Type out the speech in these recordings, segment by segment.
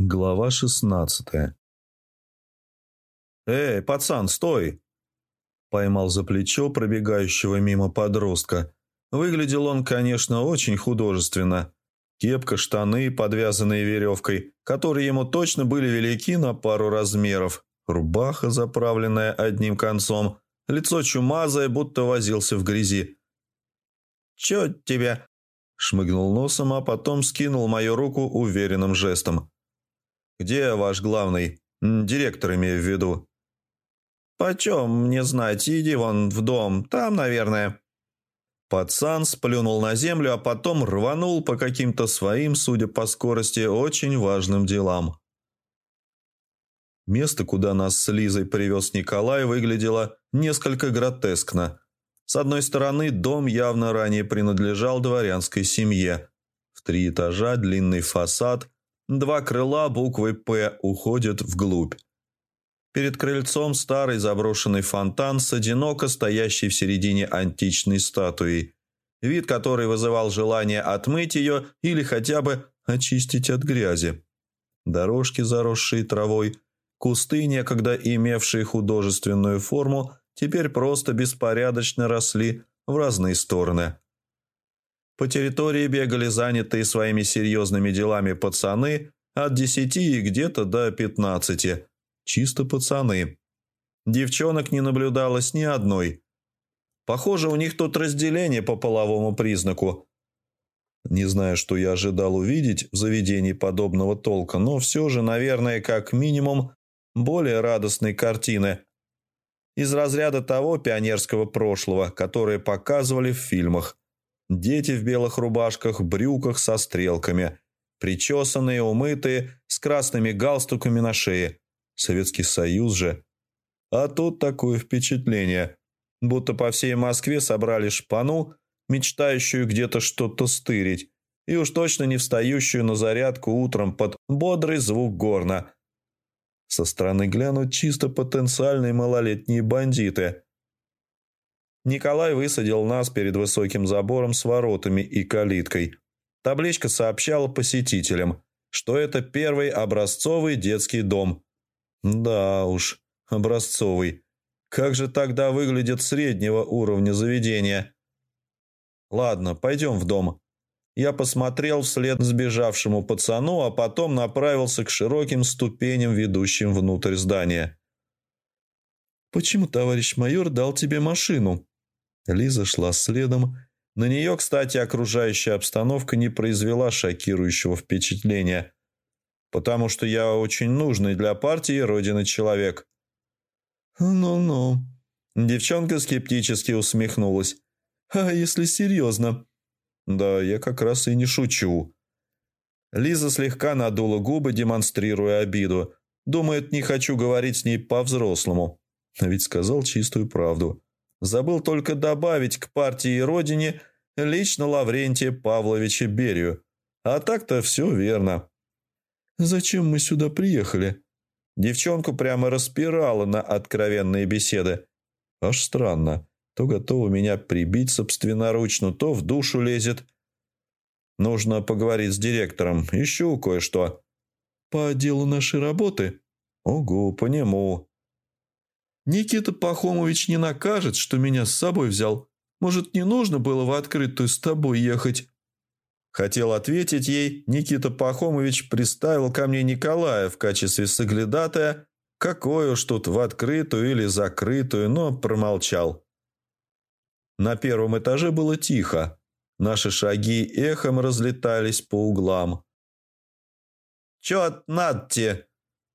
Глава шестнадцатая «Эй, пацан, стой!» Поймал за плечо пробегающего мимо подростка. Выглядел он, конечно, очень художественно. Кепка, штаны, подвязанные веревкой, которые ему точно были велики на пару размеров, рубаха, заправленная одним концом, лицо чумазое, будто возился в грязи. «Чё тебе?» Шмыгнул носом, а потом скинул мою руку уверенным жестом. «Где ваш главный? Директор имею в виду». «Почем мне знать? Иди вон в дом, там, наверное». Пацан сплюнул на землю, а потом рванул по каким-то своим, судя по скорости, очень важным делам. Место, куда нас с Лизой привез Николай, выглядело несколько гротескно. С одной стороны, дом явно ранее принадлежал дворянской семье. В три этажа длинный фасад – Два крыла буквой «П» уходят вглубь. Перед крыльцом старый заброшенный фонтан с одиноко стоящей в середине античной статуей, вид которой вызывал желание отмыть ее или хотя бы очистить от грязи. Дорожки, заросшие травой, кусты, некогда имевшие художественную форму, теперь просто беспорядочно росли в разные стороны. По территории бегали занятые своими серьезными делами пацаны от десяти и где-то до пятнадцати. Чисто пацаны. Девчонок не наблюдалось ни одной. Похоже, у них тут разделение по половому признаку. Не знаю, что я ожидал увидеть в заведении подобного толка, но все же, наверное, как минимум, более радостной картины. Из разряда того пионерского прошлого, которое показывали в фильмах. Дети в белых рубашках, брюках со стрелками, причесанные, умытые, с красными галстуками на шее. Советский Союз же. А тут такое впечатление, будто по всей Москве собрали шпану, мечтающую где-то что-то стырить, и уж точно не встающую на зарядку утром под бодрый звук горна. Со стороны глянут чисто потенциальные малолетние бандиты – Николай высадил нас перед высоким забором с воротами и калиткой. Табличка сообщала посетителям, что это первый образцовый детский дом. Да уж, образцовый. Как же тогда выглядит среднего уровня заведения? Ладно, пойдем в дом. Я посмотрел вслед сбежавшему пацану, а потом направился к широким ступеням, ведущим внутрь здания. «Почему товарищ майор дал тебе машину?» Лиза шла следом. На нее, кстати, окружающая обстановка не произвела шокирующего впечатления. Потому что я очень нужный для партии Родины человек. «Ну-ну». Девчонка скептически усмехнулась. «А если серьезно?» «Да, я как раз и не шучу». Лиза слегка надула губы, демонстрируя обиду. Думает, не хочу говорить с ней по-взрослому. Ведь сказал чистую правду. Забыл только добавить к партии и родине лично Лаврентия Павловича Берию. А так-то все верно. «Зачем мы сюда приехали?» Девчонку прямо распирала на откровенные беседы. Аж странно. То готова меня прибить собственноручно, то в душу лезет. Нужно поговорить с директором. Ищу кое-что. По делу нашей работы? Ого, по нему. Никита Пахомович не накажет, что меня с собой взял. Может, не нужно было в открытую с тобой ехать?» Хотел ответить ей, Никита Пахомович приставил ко мне Николая в качестве соглядатая, какой уж тут в открытую или закрытую, но промолчал. На первом этаже было тихо. Наши шаги эхом разлетались по углам. «Чё надо-те?»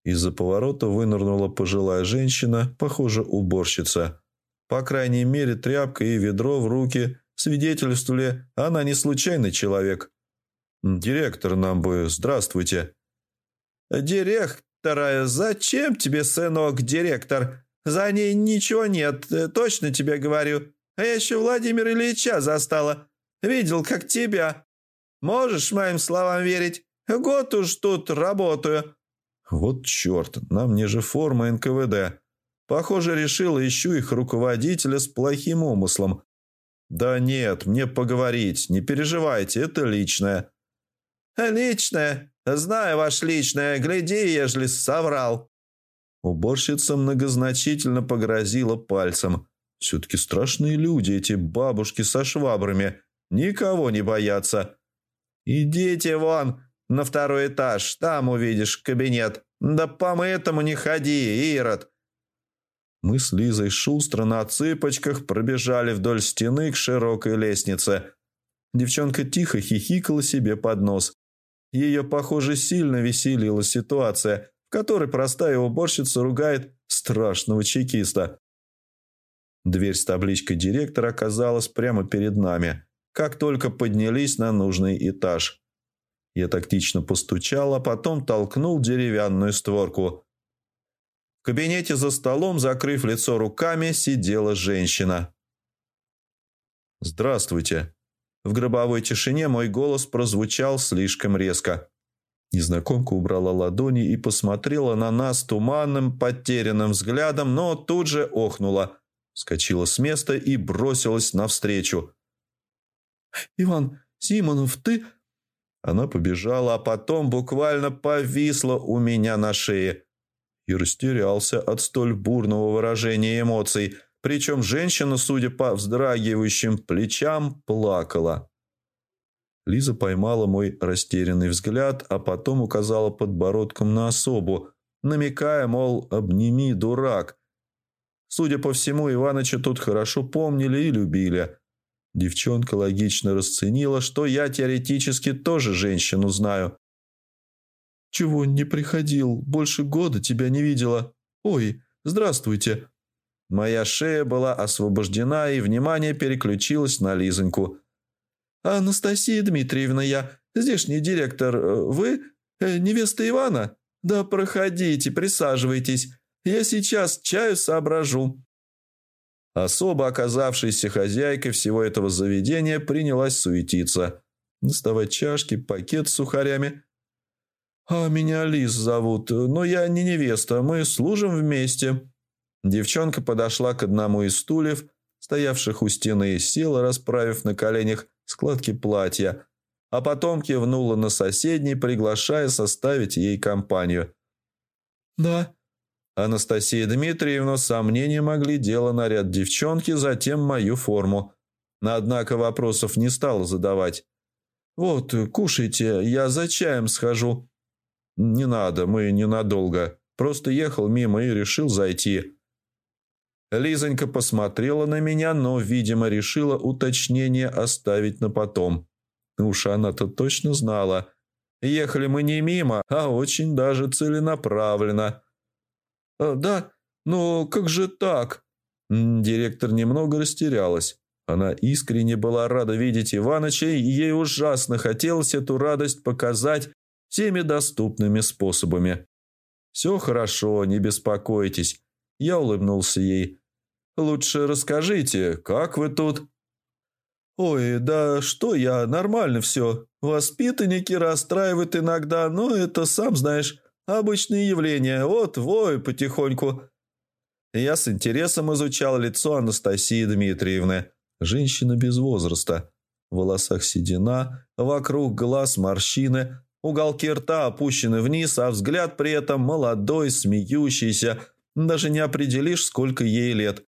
Из-за поворота вынырнула пожилая женщина, похоже, уборщица. По крайней мере, тряпка и ведро в руки свидетельствовали, она не случайный человек. «Директор нам бы, здравствуйте». «Директора, зачем тебе, сынок, директор? За ней ничего нет, точно тебе говорю. А я еще Владимира Ильича застала. Видел, как тебя. Можешь моим словам верить? Год уж тут работаю. Вот черт, на мне же форма НКВД. Похоже, решила ищу их руководителя с плохим умыслом. Да нет, мне поговорить, не переживайте, это личное. Личное? Знаю ваш личное, гляди, ежели соврал». Уборщица многозначительно погрозила пальцем. Все-таки страшные люди, эти бабушки со швабрами. Никого не боятся. «Идите вон на второй этаж, там увидишь кабинет. Да по этому не ходи, Ирод!» Мы с Лизой шустро на цыпочках пробежали вдоль стены к широкой лестнице. Девчонка тихо хихикала себе под нос. Ее, похоже, сильно веселила ситуация, в которой простая уборщица ругает страшного чекиста. Дверь с табличкой «Директор» оказалась прямо перед нами, как только поднялись на нужный этаж. Я тактично постучал, а потом толкнул деревянную створку. В кабинете за столом, закрыв лицо руками, сидела женщина. «Здравствуйте». В гробовой тишине мой голос прозвучал слишком резко. Незнакомка убрала ладони и посмотрела на нас туманным, потерянным взглядом, но тут же охнула, скочила с места и бросилась навстречу. «Иван Симонов, ты...» Она побежала, а потом буквально повисла у меня на шее и растерялся от столь бурного выражения эмоций, причем женщина, судя по вздрагивающим плечам, плакала. Лиза поймала мой растерянный взгляд, а потом указала подбородком на особу, намекая, мол, обними, дурак. Судя по всему, Иваныча тут хорошо помнили и любили. Девчонка логично расценила, что я теоретически тоже женщину знаю, «Чего не приходил? Больше года тебя не видела. Ой, здравствуйте!» Моя шея была освобождена, и внимание переключилось на Лизоньку. «Анастасия Дмитриевна, я здешний директор. Вы э, невеста Ивана? Да проходите, присаживайтесь. Я сейчас чаю соображу». Особо оказавшаяся хозяйкой всего этого заведения принялась суетиться. Доставать чашки, пакет с сухарями. «А меня Лиз зовут, но я не невеста, мы служим вместе». Девчонка подошла к одному из стульев, стоявших у стены, и села, расправив на коленях складки платья, а потом кивнула на соседний, приглашая составить ей компанию. «Да». Анастасия Дмитриевна с сомнением оглядела наряд девчонки, затем мою форму. Однако вопросов не стала задавать. «Вот, кушайте, я за чаем схожу». «Не надо, мы ненадолго. Просто ехал мимо и решил зайти». Лизонька посмотрела на меня, но, видимо, решила уточнение оставить на потом. Уж она-то точно знала. Ехали мы не мимо, а очень даже целенаправленно. «А, «Да, но как же так?» Директор немного растерялась. Она искренне была рада видеть Иваныча, и ей ужасно хотелось эту радость показать всеми доступными способами. «Все хорошо, не беспокойтесь», – я улыбнулся ей. «Лучше расскажите, как вы тут?» «Ой, да что я, нормально все. Воспитанники расстраивают иногда, но это, сам знаешь, обычное явление. Вот, вой, потихоньку». Я с интересом изучал лицо Анастасии Дмитриевны. Женщина без возраста. В волосах седина, вокруг глаз морщины, Уголки рта опущены вниз, а взгляд при этом молодой, смеющийся. Даже не определишь, сколько ей лет.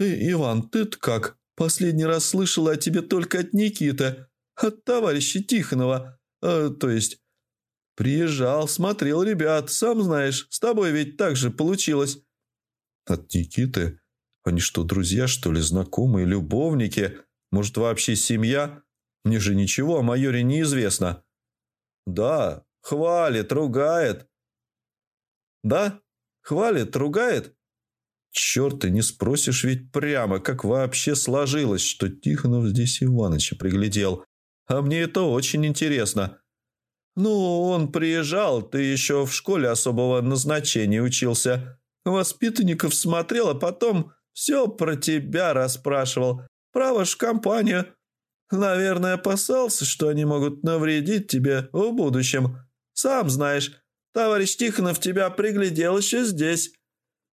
«Эй, Иван, ты-то как? Последний раз слышал о тебе только от Никиты. От товарища Тихонова. Э, то есть...» «Приезжал, смотрел ребят, сам знаешь, с тобой ведь так же получилось». «От Никиты? Они что, друзья, что ли, знакомые, любовники? Может, вообще семья? Мне же ничего о майоре не известно». «Да, хвалит, ругает». «Да? Хвалит, ругает?» «Черт, ты не спросишь ведь прямо, как вообще сложилось, что Тихонов здесь Иваныча приглядел. А мне это очень интересно». «Ну, он приезжал, ты еще в школе особого назначения учился. Воспитанников смотрел, а потом все про тебя расспрашивал. Право ж компанию. Наверное, опасался, что они могут навредить тебе в будущем. Сам знаешь, товарищ Тихонов тебя приглядел еще здесь.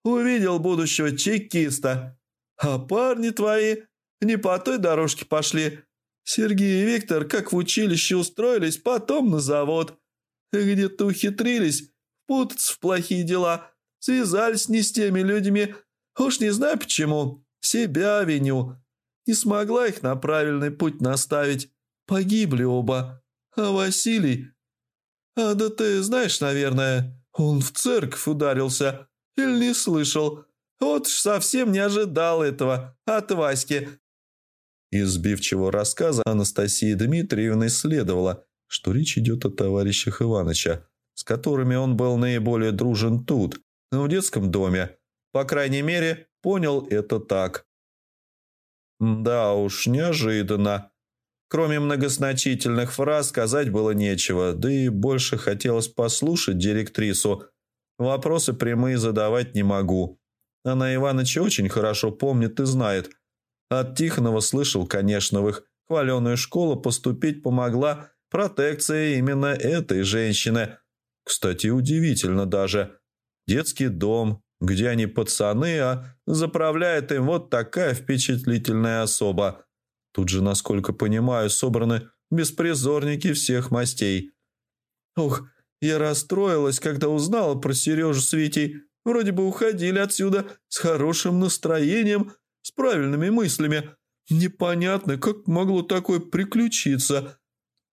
Увидел будущего чекиста. А парни твои не по той дорожке пошли. Сергей и Виктор как в училище устроились, потом на завод. где-то ухитрились путаться в плохие дела, связались не с теми людьми. Уж не знаю почему, себя виню. Не смогла их на правильный путь наставить. Погибли оба. А Василий... А да ты знаешь, наверное, он в церковь ударился. Или не слышал. Вот ж совсем не ожидал этого от Васьки. Из сбивчивого рассказа Анастасии Дмитриевны следовало, что речь идет о товарищах Иваныча, с которыми он был наиболее дружен тут, в детском доме. По крайней мере, понял это так. Да уж, неожиданно. Кроме многозначительных фраз сказать было нечего, да и больше хотелось послушать директрису. Вопросы прямые задавать не могу. Она Иваныча очень хорошо помнит и знает – от Тихонова слышал, конечно, в их хваленую школу поступить помогла протекция именно этой женщины. Кстати, удивительно даже. Детский дом, где они пацаны, а заправляет им вот такая впечатлительная особа. Тут же, насколько понимаю, собраны беспризорники всех мастей. Ох, я расстроилась, когда узнала про Сережу с Витей. Вроде бы уходили отсюда с хорошим настроением, с правильными мыслями. Непонятно, как могло такое приключиться.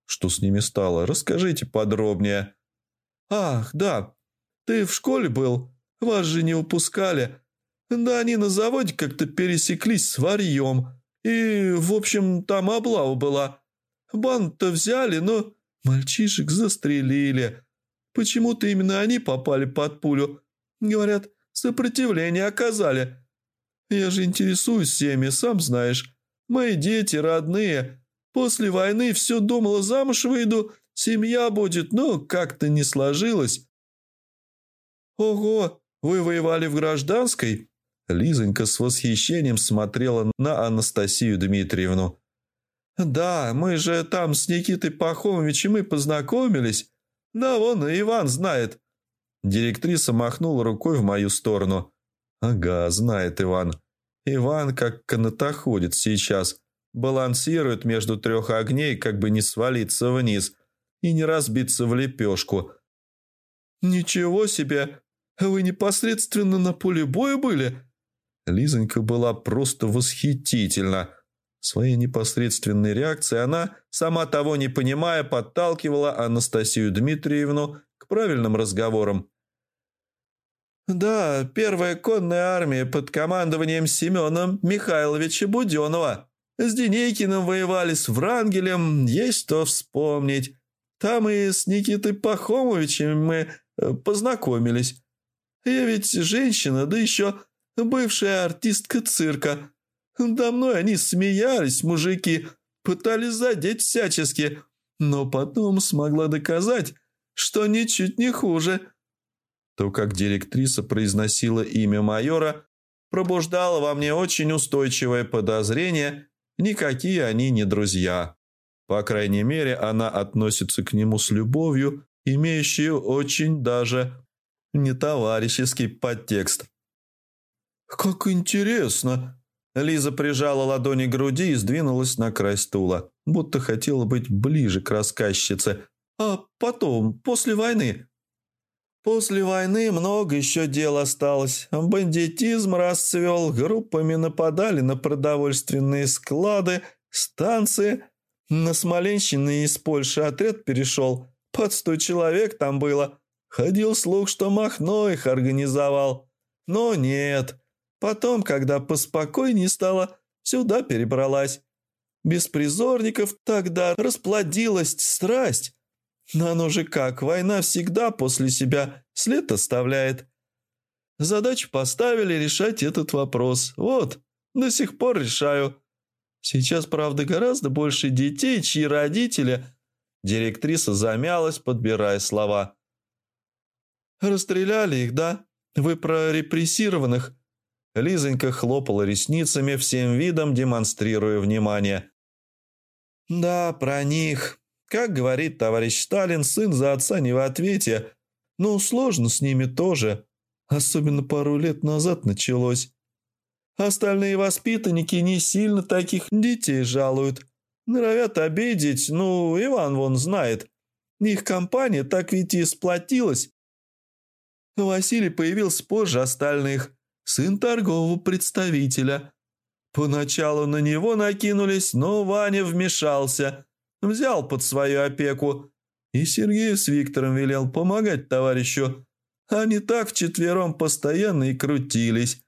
Что с ними стало? Расскажите подробнее. Ах, да. Ты в школе был? Вас же не упускали. Да они на заводе как-то пересеклись с варьем. И, в общем, там облава была. Банд-то взяли, но мальчишек застрелили. Почему-то именно они попали под пулю. Говорят, сопротивление оказали. Я же интересуюсь всеми, сам знаешь. Мои дети родные. После войны все думала, замуж выйду, семья будет, но как-то не сложилось. Ого, вы воевали в гражданской? Лизонька с восхищением смотрела на Анастасию Дмитриевну. «Да, мы же там с Никитой Пахомовичем и познакомились. Да, вон Иван знает». Директриса махнула рукой в мою сторону. «Ага, знает Иван. Иван как канатоходец сейчас. Балансирует между трех огней, как бы не свалиться вниз и не разбиться в лепешку. «Ничего себе! Вы непосредственно на поле боя были?» Лизонька была просто восхитительна. Своей непосредственной реакцией она, сама того не понимая, подталкивала Анастасию Дмитриевну к правильным разговорам. «Да, первая конная армия под командованием Семена Михайловича Буденова. С Денейкиным воевали, с Врангелем, есть что вспомнить. Там и с Никитой Пахомовичем мы э, познакомились. Я ведь женщина, да еще бывшая артистка цирка. До мной они смеялись, мужики, пытались задеть всячески, но потом смогла доказать, что ничуть не хуже». То, как директриса произносила имя майора, пробуждало во мне очень устойчивое подозрение, никакие они не друзья. По крайней мере, она относится к нему с любовью, имеющей очень даже не товарищеский подтекст. «Как интересно!» Лиза прижала ладони к груди и сдвинулась на край стула, будто хотела быть ближе к рассказчице. «А потом, после войны, После войны много еще дел осталось. Бандитизм расцвел, группами нападали на продовольственные склады, станции. На Смоленщине из Польши отряд перешел. Под сто человек там было. Ходил слух, что Махно их организовал. Но нет. Потом, когда поспокойнее стало, сюда перебралась. Без призорников тогда расплодилась страсть. Но оно же как, война всегда после себя след оставляет. Задачу поставили решать этот вопрос. Вот, до сих пор решаю. Сейчас, правда, гораздо больше детей, чьи родители... Директриса замялась, подбирая слова. «Расстреляли их, да? Вы про репрессированных?» Лизонька хлопала ресницами, всем видом демонстрируя внимание. «Да, про них. Как говорит товарищ Сталин, сын за отца не в ответе. Ну, сложно с ними тоже. Особенно пару лет назад началось. Остальные воспитанники не сильно таких детей жалуют. Норовят обидеть, ну, Иван вон знает. Их компания так ведь и сплотилась. Василий появился позже остальных, сын торгового представителя. Поначалу на него накинулись, но Ваня вмешался, взял под свою опеку. И Сергею с Виктором велел помогать товарищу. Они так вчетвером постоянно и крутились.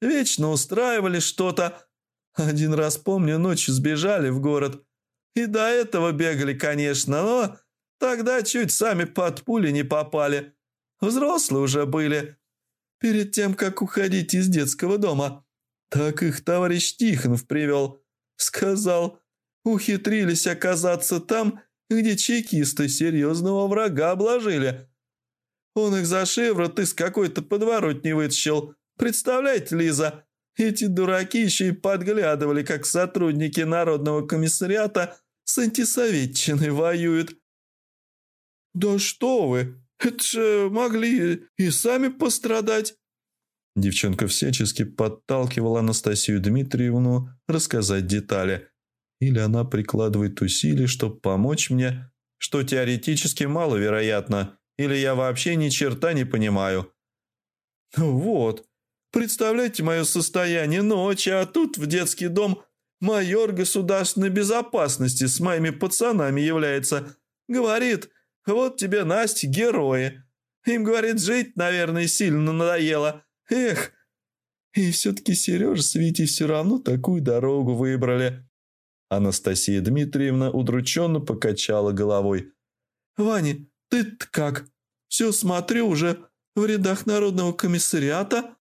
Вечно устраивали что-то. Один раз, помню, ночью сбежали в город. И до этого бегали, конечно, но тогда чуть сами под пули не попали. Взрослые уже были. Перед тем, как уходить из детского дома. Так их товарищ Тихонов привел. Сказал, ухитрились оказаться там, где чекисты серьезного врага обложили. Он их за шеврот из какой-то подворотни вытащил. Представляете, Лиза, эти дураки еще и подглядывали, как сотрудники Народного комиссариата с антисоветчиной воюют. «Да что вы! Это же могли и сами пострадать!» Девчонка всячески подталкивала Анастасию Дмитриевну рассказать детали. Или она прикладывает усилия, чтобы помочь мне, что теоретически маловероятно, или я вообще ни черта не понимаю. «Вот, представляете мое состояние ночи, а тут в детский дом майор государственной безопасности с моими пацанами является. Говорит, вот тебе, Настя, герои. Им, говорит, жить, наверное, сильно надоело. Эх, и все-таки Сережа с Витей все равно такую дорогу выбрали. Анастасия Дмитриевна удрученно покачала головой. «Ваня, ты-то как? Все смотрю уже в рядах Народного комиссариата?»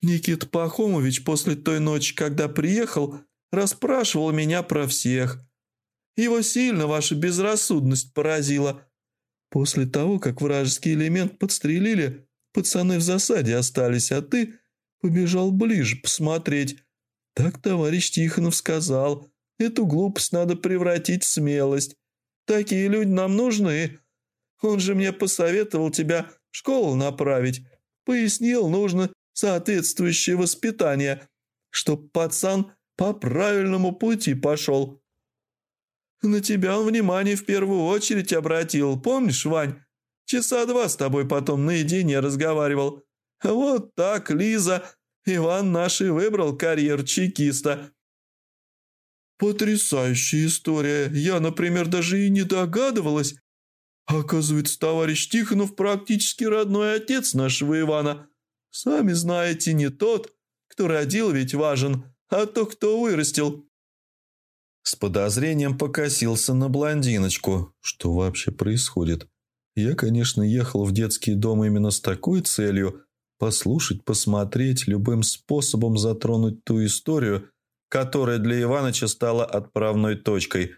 Никита Пахомович после той ночи, когда приехал, расспрашивал меня про всех. Его сильно ваша безрассудность поразила. После того, как вражеский элемент подстрелили, пацаны в засаде остались, а ты побежал ближе посмотреть. Так товарищ Тихонов сказал. Эту глупость надо превратить в смелость. Такие люди нам нужны. Он же мне посоветовал тебя в школу направить. Пояснил, нужно соответствующее воспитание, чтоб пацан по правильному пути пошел. На тебя он внимание в первую очередь обратил, помнишь, Вань? Часа два с тобой потом наедине разговаривал. Вот так, Лиза, Иван наш и выбрал карьер чекиста. Потрясающая история. Я, например, даже и не догадывалась. Оказывается, товарищ Тихонов практически родной отец нашего Ивана. Сами знаете, не тот, кто родил, ведь важен, а то, кто вырастил. С подозрением покосился на блондиночку. Что вообще происходит? Я, конечно, ехал в детский дом именно с такой целью – послушать, посмотреть, любым способом затронуть ту историю, которая для Иваныча стала отправной точкой.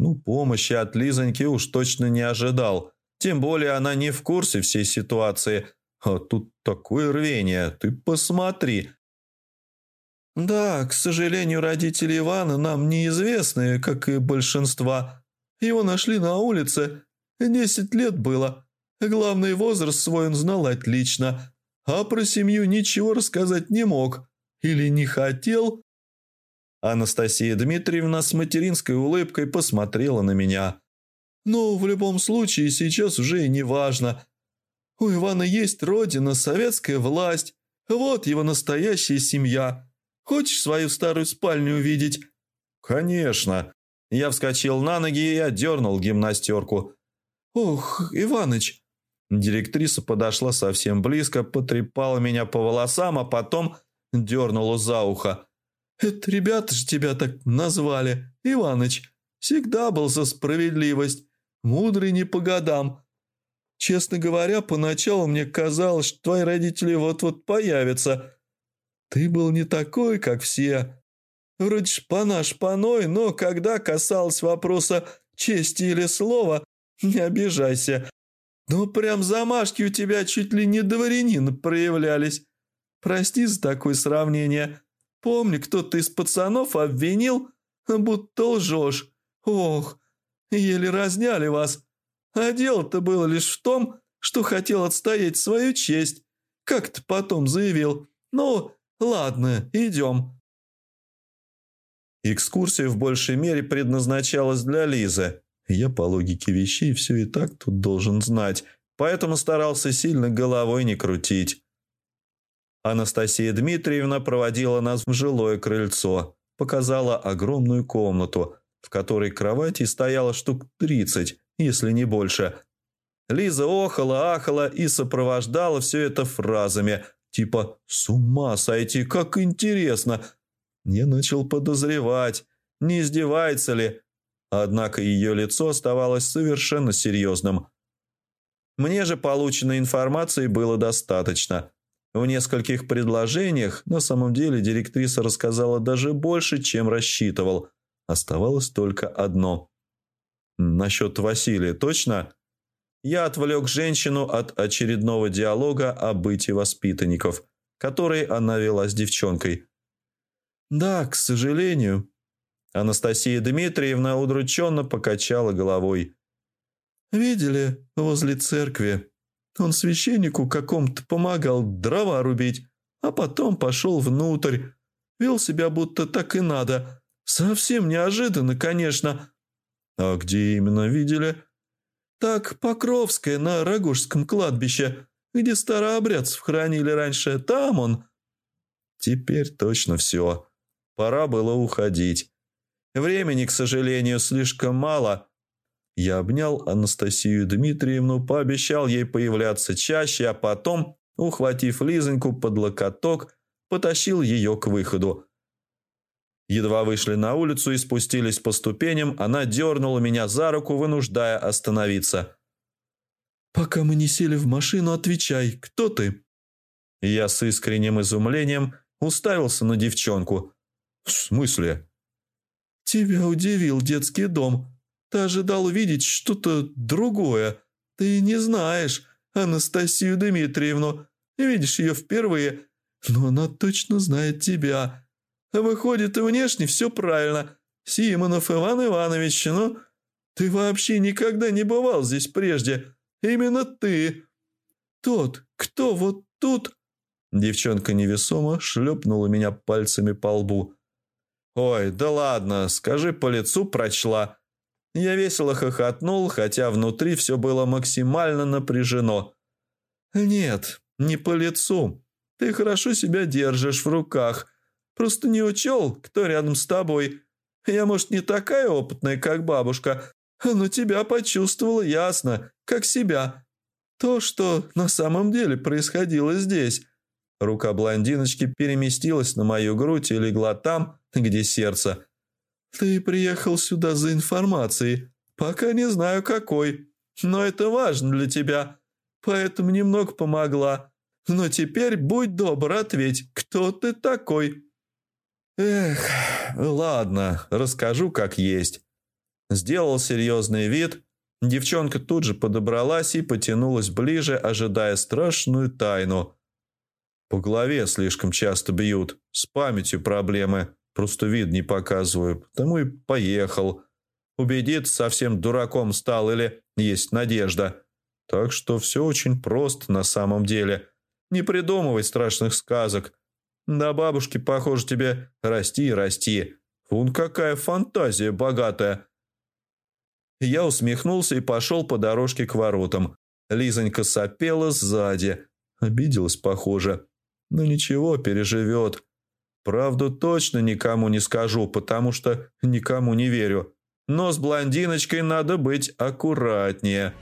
Ну, помощи от Лизоньки уж точно не ожидал. Тем более она не в курсе всей ситуации. А тут такое рвение, ты посмотри. Да, к сожалению, родители Ивана нам неизвестны, как и большинства. Его нашли на улице. Десять лет было. Главный возраст свой он знал отлично. А про семью ничего рассказать не мог. Или не хотел, Анастасия Дмитриевна с материнской улыбкой посмотрела на меня. «Ну, в любом случае, сейчас уже и не важно. У Ивана есть родина, советская власть. Вот его настоящая семья. Хочешь свою старую спальню увидеть?» «Конечно». Я вскочил на ноги и отдернул гимнастерку. «Ох, Иваныч!» Директриса подошла совсем близко, потрепала меня по волосам, а потом дернула за ухо. Это ребята же тебя так назвали, Иваныч. Всегда был за справедливость, мудрый не по годам. Честно говоря, поначалу мне казалось, что твои родители вот-вот появятся. Ты был не такой, как все. Вроде шпана-шпаной, но когда касалось вопроса чести или слова, не обижайся. Ну, прям замашки у тебя чуть ли не дворянин проявлялись. Прости за такое сравнение. Помню, кто-то из пацанов обвинил, будто лжешь. Ох, еле разняли вас. А дело-то было лишь в том, что хотел отстоять свою честь. Как ты потом заявил. Ну, ладно, идем. Экскурсия в большей мере предназначалась для Лизы. Я по логике вещей все и так тут должен знать, поэтому старался сильно головой не крутить. Анастасия Дмитриевна проводила нас в жилое крыльцо, показала огромную комнату, в которой кровати стояло штук тридцать, если не больше. Лиза охала, ахала и сопровождала все это фразами, типа «С ума сойти, как интересно!» Я начал подозревать, не издевается ли, однако ее лицо оставалось совершенно серьезным. Мне же полученной информации было достаточно. В нескольких предложениях на самом деле директриса рассказала даже больше, чем рассчитывал. Оставалось только одно. «Насчет Василия точно?» Я отвлек женщину от очередного диалога о быте воспитанников, который она вела с девчонкой. «Да, к сожалению». Анастасия Дмитриевна удрученно покачала головой. «Видели возле церкви? Он священнику какому-то помогал дрова рубить, а потом пошел внутрь. Вел себя будто так и надо. Совсем неожиданно, конечно». «А где именно видели?» «Так, Покровская на Рогожском кладбище, где старообрядцев хранили раньше. Там он». «Теперь точно все. Пора было уходить. Времени, к сожалению, слишком мало. Я обнял Анастасию Дмитриевну, пообещал ей появляться чаще, а потом, ухватив Лизоньку под локоток, потащил ее к выходу. Едва вышли на улицу и спустились по ступеням, она дернула меня за руку, вынуждая остановиться. «Пока мы не сели в машину, отвечай, кто ты?» Я с искренним изумлением уставился на девчонку. «В смысле?» «Тебя удивил детский дом. Ты ожидал увидеть что-то другое. Ты не знаешь Анастасию Дмитриевну. Видишь ее впервые, но она точно знает тебя. Выходит, и внешне все правильно. Симонов Иван Иванович, ну, ты вообще никогда не бывал здесь прежде. Именно ты. Тот, кто вот тут...» Девчонка невесомо шлепнула меня пальцами по лбу. «Ой, да ладно, скажи, по лицу прочла». Я весело хохотнул, хотя внутри все было максимально напряжено. «Нет, не по лицу. Ты хорошо себя держишь в руках. Просто не учел, кто рядом с тобой. Я, может, не такая опытная, как бабушка, но тебя почувствовала ясно, как себя. То, что на самом деле происходило здесь». Рука блондиночки переместилась на мою грудь и легла там, где сердце. «Ты приехал сюда за информацией. Пока не знаю какой. Но это важно для тебя. Поэтому немного помогла. Но теперь будь добр, ответь, кто ты такой?» «Эх, ладно, расскажу как есть». Сделал серьезный вид. Девчонка тут же подобралась и потянулась ближе, ожидая страшную тайну. По голове слишком часто бьют, с памятью проблемы. Просто вид не показываю, потому и поехал. Убедиться, совсем дураком стал или есть надежда. Так что все очень просто на самом деле. Не придумывай страшных сказок. Да бабушки, похоже, тебе расти и расти. Вон какая фантазия богатая. Я усмехнулся и пошел по дорожке к воротам. Лизонька сопела сзади. Обиделась, похоже. Но ничего, переживет. Правду точно никому не скажу, потому что никому не верю. Но с блондиночкой надо быть аккуратнее».